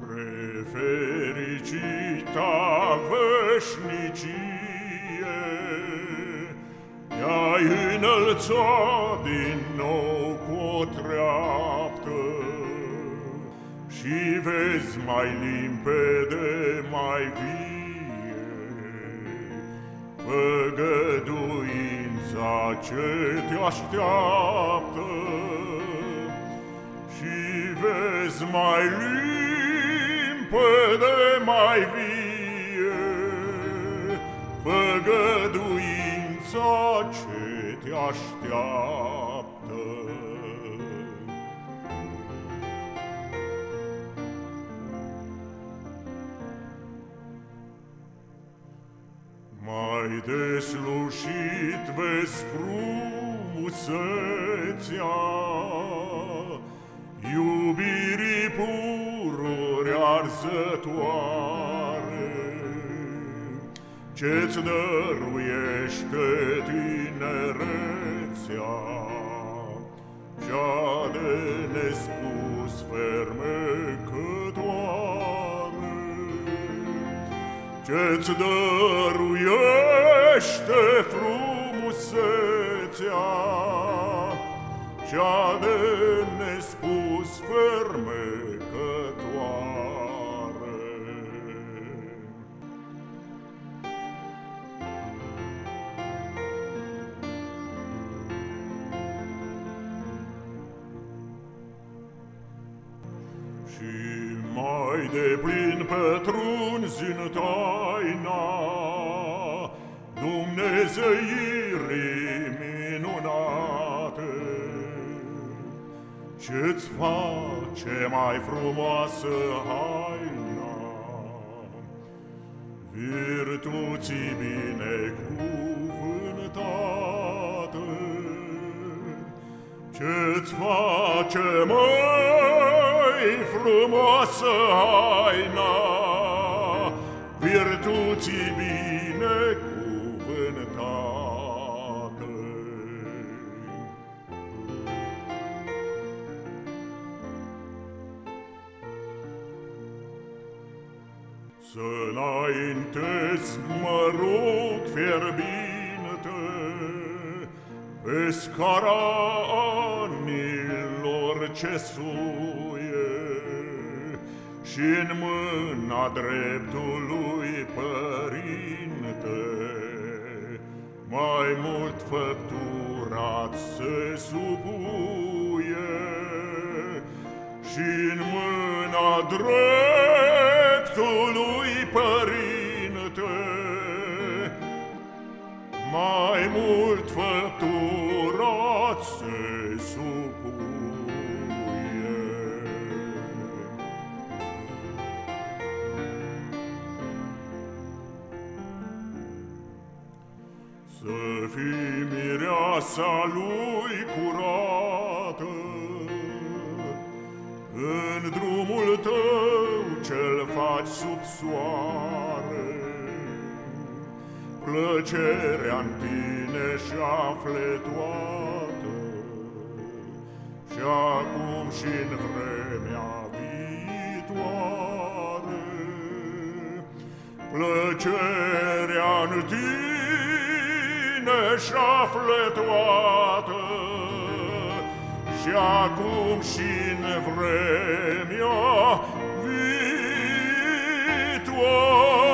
Prefericita veșnicie Te-ai înălțat din nou cu o treaptă. Și vezi mai limpede, mai vie Făgăduința ce te așteaptă. Și vezi mai limpede mai vie Făgăduința ce te așteaptă. Mai deslușit vezi frumusețea arzătoare Ce-ți dăruiește tinerețea? Cea de nespus fermecătoare Ce-ți dăruiește frumusețea? Cea de mai deplin pătrunzi în taina Dumnezeirii minunate Ce-ți face mai frumoasă haina? Virtuții binecuvântate. Ce-ți face mai frumoasă haina Virtuții binecuvântate. Să înaintezi, mă rog, fierbinte, Pe scara anilor ce suie, și în mâna dreptului părinte, Mai mult făpturat se supuie, și în mâna dreptului părinte Mai mult făpturat se supuie Să fii mireasa lui curată. În drumul tău ce-l faci sub soare, Plăcerea-n tine și afle toată, Și acum și în vremea viitoare. Plăcerea-n tine bine și-a fletoată, Și acum și-n vremea viitoare.